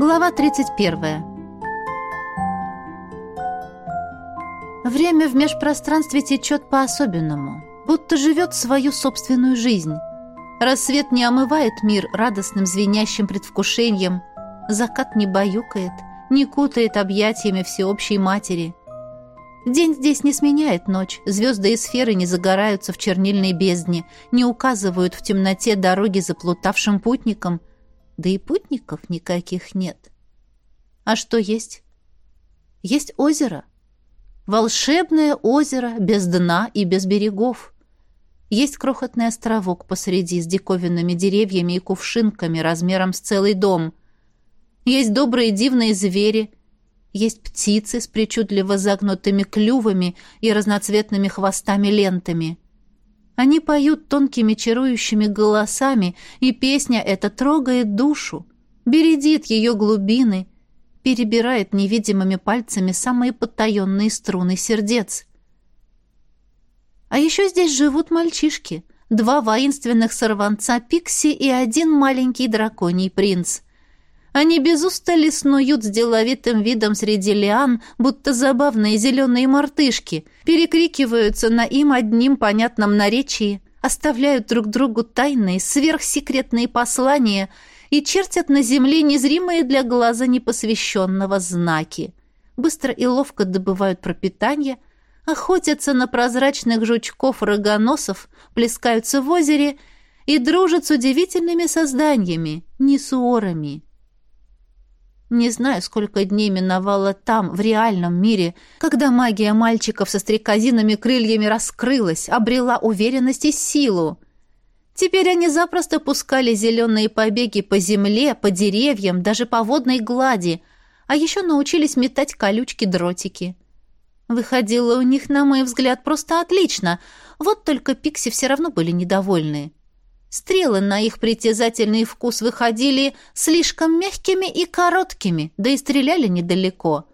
Глава 31. Время в межпространстве течет по-особенному, будто живет свою собственную жизнь. Рассвет не омывает мир радостным звенящим предвкушением, закат не баюкает, не кутает объятиями всеобщей матери. День здесь не сменяет ночь, звезды и сферы не загораются в чернильной бездне, не указывают в темноте дороги заплутавшим путникам, да и путников никаких нет. А что есть? Есть озеро. Волшебное озеро без дна и без берегов. Есть крохотный островок посреди с диковинными деревьями и кувшинками размером с целый дом. Есть добрые дивные звери, есть птицы с причудливо загнутыми клювами и разноцветными хвостами-лентами. Они поют тонкими чарующими голосами, и песня эта трогает душу, бередит ее глубины, перебирает невидимыми пальцами самые потаенные струны сердец. А еще здесь живут мальчишки, два воинственных сорванца Пикси и один маленький драконий принц — они без устали снуют с деловитым видом среди лиан, будто забавные зеленые мартышки, перекрикиваются на им одним понятном наречии, оставляют друг другу тайные, сверхсекретные послания и чертят на земле незримые для глаза непосвященного знаки. Быстро и ловко добывают пропитание, охотятся на прозрачных жучков-рогоносов, плескаются в озере и дружат с удивительными созданиями, несуорами. Не знаю, сколько дней миновало там, в реальном мире, когда магия мальчиков со стрекозинами крыльями раскрылась, обрела уверенность и силу. Теперь они запросто пускали зеленые побеги по земле, по деревьям, даже по водной глади, а еще научились метать колючки-дротики. Выходило у них, на мой взгляд, просто отлично, вот только Пикси все равно были недовольны. Стрелы на их притязательный вкус выходили слишком мягкими и короткими, да и стреляли недалеко.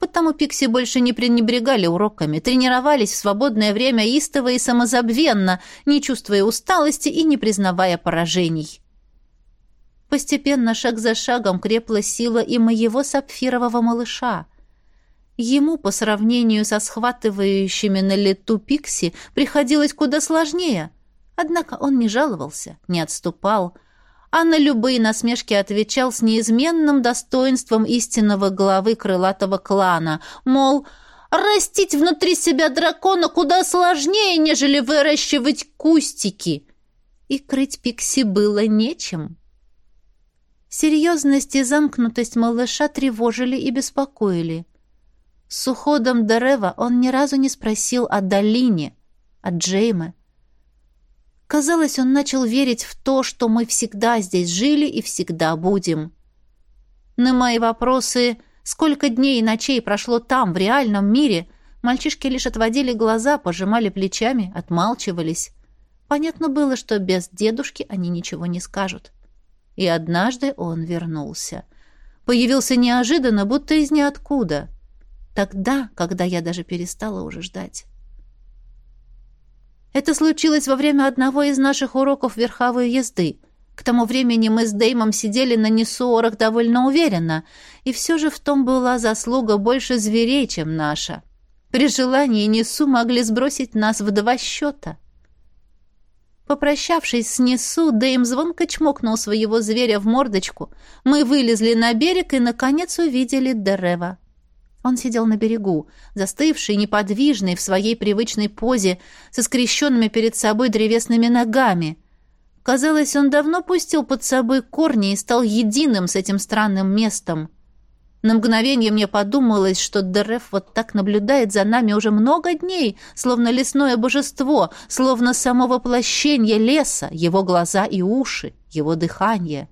Потому Пикси больше не пренебрегали уроками, тренировались в свободное время истово и самозабвенно, не чувствуя усталости и не признавая поражений. Постепенно, шаг за шагом, крепла сила и моего сапфирового малыша. Ему, по сравнению со схватывающими на лету Пикси, приходилось куда сложнее — Однако он не жаловался, не отступал, а на любые насмешки отвечал с неизменным достоинством истинного главы крылатого клана, мол, растить внутри себя дракона куда сложнее, нежели выращивать кустики. И крыть Пикси было нечем. Серьезность и замкнутость малыша тревожили и беспокоили. С уходом Дерева он ни разу не спросил о Долине, о Джейме, Казалось, он начал верить в то, что мы всегда здесь жили и всегда будем. На мои вопросы, сколько дней и ночей прошло там, в реальном мире, мальчишки лишь отводили глаза, пожимали плечами, отмалчивались. Понятно было, что без дедушки они ничего не скажут. И однажды он вернулся. Появился неожиданно, будто из ниоткуда. Тогда, когда я даже перестала уже ждать. Это случилось во время одного из наших уроков верховой езды. К тому времени мы с Деймом сидели на Несуорах довольно уверенно, и все же в том была заслуга больше зверей, чем наша. При желании Несу могли сбросить нас в два счета. Попрощавшись с Несу, Дэйм звонко чмокнул своего зверя в мордочку. Мы вылезли на берег и, наконец, увидели Дерева. Он сидел на берегу, застывший, неподвижный в своей привычной позе, со скрещенными перед собой древесными ногами. Казалось, он давно пустил под собой корни и стал единым с этим странным местом. На мгновение мне подумалось, что Дереф вот так наблюдает за нами уже много дней, словно лесное божество, словно само воплощение леса, его глаза и уши, его дыхание.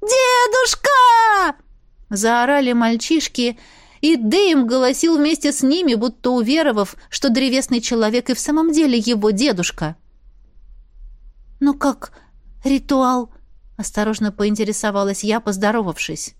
«Дедушка!» Заорали мальчишки, и Дэйм голосил вместе с ними, будто уверовав, что древесный человек и в самом деле его дедушка. «Ну как, ритуал?» — осторожно поинтересовалась я, поздоровавшись.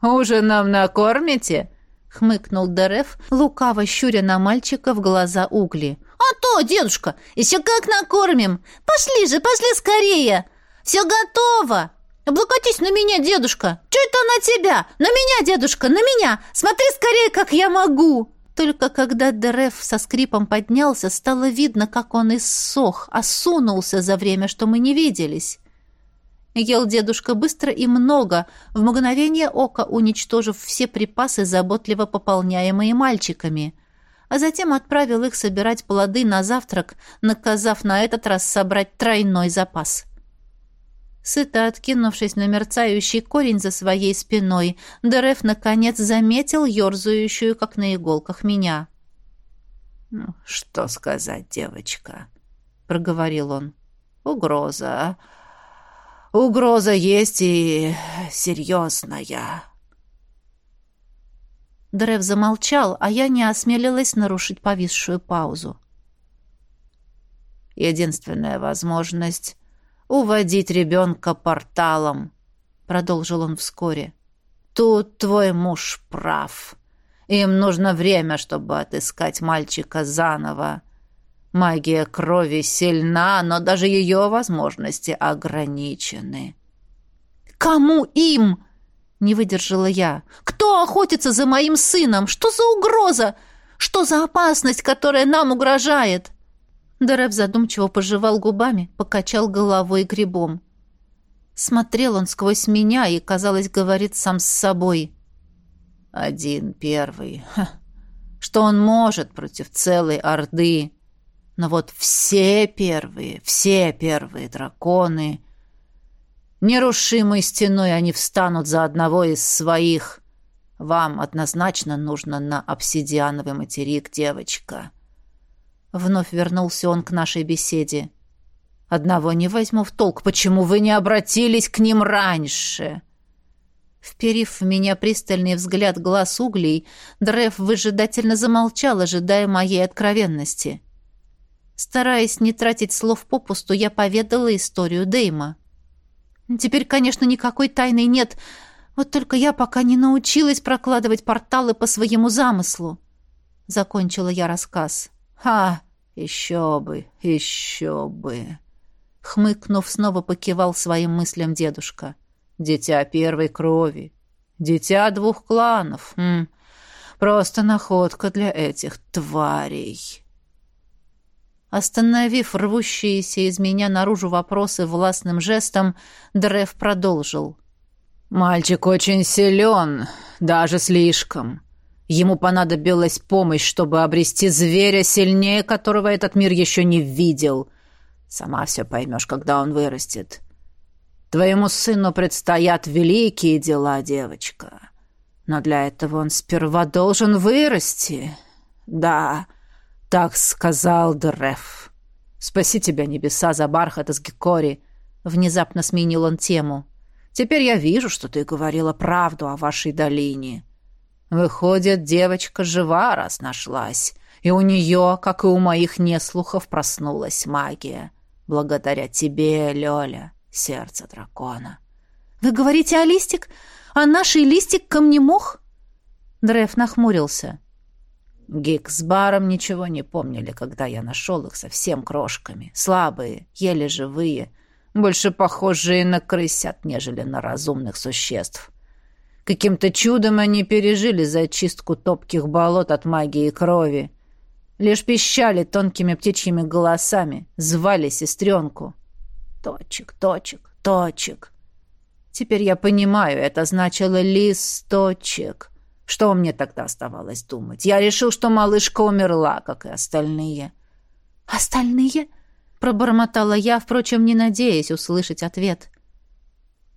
«Ужином накормите?» — хмыкнул Дереф, лукаво щуря на мальчика в глаза угли. «А то, дедушка, еще как накормим! Пошли же, пошли скорее! Все готово!» «Облокотись на меня, дедушка! Чё это на тебя? На меня, дедушка, на меня! Смотри скорее, как я могу!» Только когда Дереф со скрипом поднялся, стало видно, как он иссох, осунулся за время, что мы не виделись. Ел дедушка быстро и много, в мгновение ока уничтожив все припасы, заботливо пополняемые мальчиками, а затем отправил их собирать плоды на завтрак, наказав на этот раз собрать тройной запас. Сыто откинувшись на мерцающий корень за своей спиной, Дереф наконец заметил ерзающую, как на иголках, меня. «Ну, что сказать, девочка?» — проговорил он. «Угроза. Угроза есть и серьезная». Древ замолчал, а я не осмелилась нарушить повисшую паузу. «Единственная возможность уводить ребенка порталом», — продолжил он вскоре. «Тут твой муж прав. Им нужно время, чтобы отыскать мальчика заново. Магия крови сильна, но даже ее возможности ограничены». «Кому им?» — не выдержала я. «Кто охотится за моим сыном? Что за угроза? Что за опасность, которая нам угрожает?» Дерев задумчиво пожевал губами, покачал головой грибом. Смотрел он сквозь меня и, казалось, говорит сам с собой. «Один первый. Ха. Что он может против целой Орды? Но вот все первые, все первые драконы... Нерушимой стеной они встанут за одного из своих. Вам однозначно нужно на обсидиановый материк, девочка». Вновь вернулся он к нашей беседе. «Одного не возьму в толк. Почему вы не обратились к ним раньше?» Вперив в меня пристальный взгляд глаз углей, Дреф выжидательно замолчал, ожидая моей откровенности. Стараясь не тратить слов попусту, я поведала историю Дейма. Теперь, конечно, никакой тайны нет, вот только я пока не научилась прокладывать порталы по своему замыслу. Закончила я рассказ. «Ха! Еще бы, еще бы!» Хмыкнув, снова покивал своим мыслям дедушка. «Дитя первой крови. Дитя двух кланов. М -м, просто находка для этих тварей». Остановив рвущиеся из меня наружу вопросы властным жестом, Древ продолжил. «Мальчик очень силен, даже слишком. Ему понадобилась помощь, чтобы обрести зверя сильнее, которого этот мир еще не видел. Сама все поймешь, когда он вырастет. Твоему сыну предстоят великие дела, девочка. Но для этого он сперва должен вырасти. Да, так сказал Дреф. Спаси тебя, небеса, за бархат из Гекори. Внезапно сменил он тему. Теперь я вижу, что ты говорила правду о вашей долине. Выходит, девочка жива, раз нашлась, и у нее, как и у моих неслухов, проснулась магия. Благодаря тебе, Лёля, сердце дракона. «Вы говорите о листик? А нашей листик камнемох?» Дреф нахмурился. Гик с Баром ничего не помнили, когда я нашел их совсем крошками. Слабые, еле живые, больше похожие на крысят, нежели на разумных существ. Каким-то чудом они пережили зачистку топких болот от магии крови. Лишь пищали тонкими птичьими голосами, звали сестренку. Точек, точек, точек. Теперь я понимаю, это значило листочек. Что мне тогда оставалось думать? Я решил, что малышка умерла, как и остальные. «Остальные?» — пробормотала я, впрочем, не надеясь услышать ответ.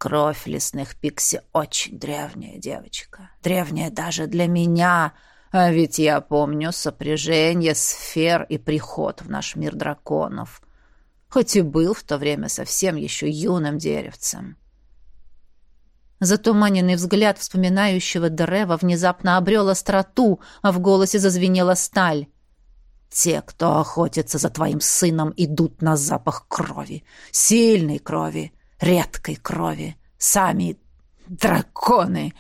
Кровь лесных пикси очень древняя девочка. Древняя даже для меня. А ведь я помню сопряжение сфер и приход в наш мир драконов. Хоть и был в то время совсем еще юным деревцем. Затуманенный взгляд вспоминающего Древа внезапно обрел остроту, а в голосе зазвенела сталь. «Те, кто охотится за твоим сыном, идут на запах крови, сильной крови редкой крови. Сами драконы!»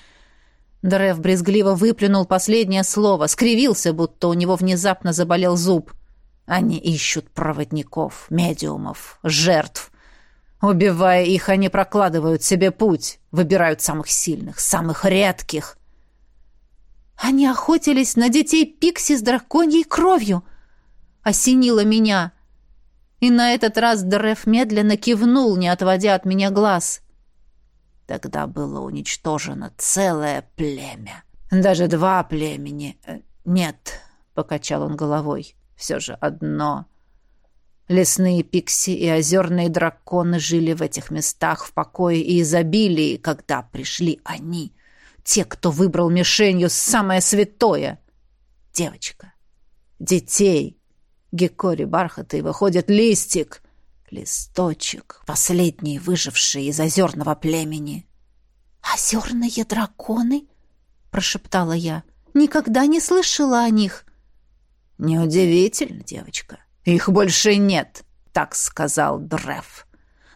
Древ брезгливо выплюнул последнее слово, скривился, будто у него внезапно заболел зуб. «Они ищут проводников, медиумов, жертв. Убивая их, они прокладывают себе путь, выбирают самых сильных, самых редких. Они охотились на детей Пикси с драконьей кровью. Осенило меня. И на этот раз Дреф медленно кивнул, не отводя от меня глаз. Тогда было уничтожено целое племя. Даже два племени. Э, нет, — покачал он головой, — все же одно. Лесные пикси и озерные драконы жили в этих местах в покое и изобилии, когда пришли они, те, кто выбрал мишенью самое святое — девочка. Детей. Геккори бархата выходит листик — Листочек, последний выживший из озерного племени. «Озерные драконы?» — прошептала я. «Никогда не слышала о них». «Неудивительно, девочка. Их больше нет», — так сказал Дреф.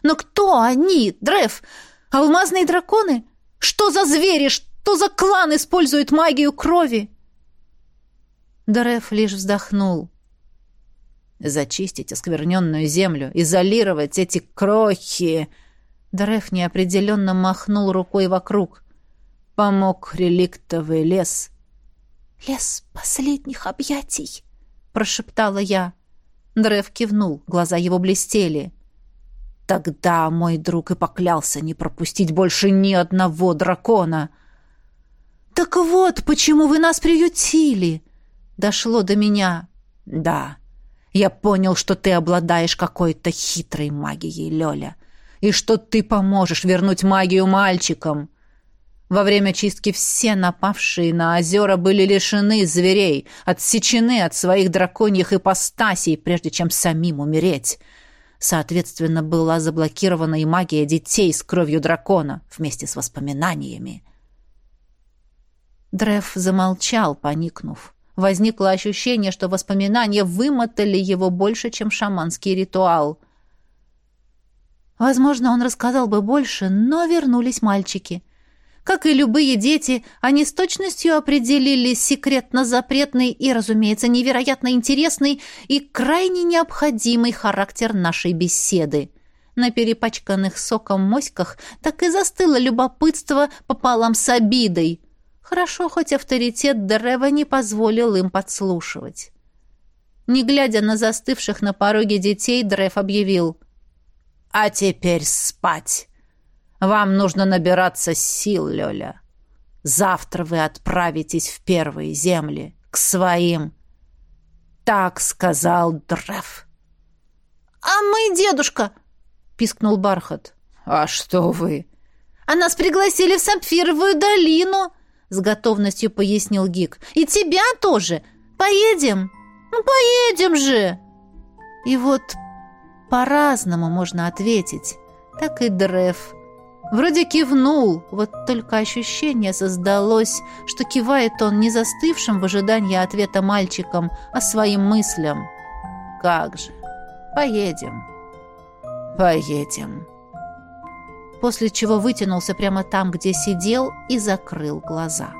«Но кто они, Дреф? Алмазные драконы? Что за звери? Что за клан использует магию крови?» Дреф лишь вздохнул. Зачистить оскверненную землю, изолировать эти крохи. Дреф неопределенно махнул рукой вокруг. Помог реликтовый лес. «Лес последних объятий», — прошептала я. Дреф кивнул, глаза его блестели. Тогда мой друг и поклялся не пропустить больше ни одного дракона. «Так вот, почему вы нас приютили!» Дошло до меня. «Да, я понял, что ты обладаешь какой-то хитрой магией, Лёля, и что ты поможешь вернуть магию мальчикам. Во время чистки все напавшие на озера были лишены зверей, отсечены от своих драконьих ипостасей, прежде чем самим умереть. Соответственно, была заблокирована и магия детей с кровью дракона вместе с воспоминаниями. Дреф замолчал, поникнув. Возникло ощущение, что воспоминания вымотали его больше, чем шаманский ритуал. Возможно, он рассказал бы больше, но вернулись мальчики. Как и любые дети, они с точностью определили секретно-запретный и, разумеется, невероятно интересный и крайне необходимый характер нашей беседы. На перепачканных соком моськах так и застыло любопытство пополам с обидой – Хорошо, хоть авторитет Древа не позволил им подслушивать. Не глядя на застывших на пороге детей, Древ объявил. «А теперь спать. Вам нужно набираться сил, Лёля. Завтра вы отправитесь в первые земли, к своим». Так сказал Древ. «А мы, дедушка!» — пискнул Бархат. «А что вы?» «А нас пригласили в Сапфировую долину!» С готовностью пояснил Гик. И тебя тоже. Поедем? Ну, поедем же. И вот по-разному можно ответить. Так и Дреф. Вроде кивнул, вот только ощущение создалось, что кивает он не застывшим в ожидании ответа мальчиком, а своим мыслям. Как же. Поедем. Поедем после чего вытянулся прямо там, где сидел, и закрыл глаза.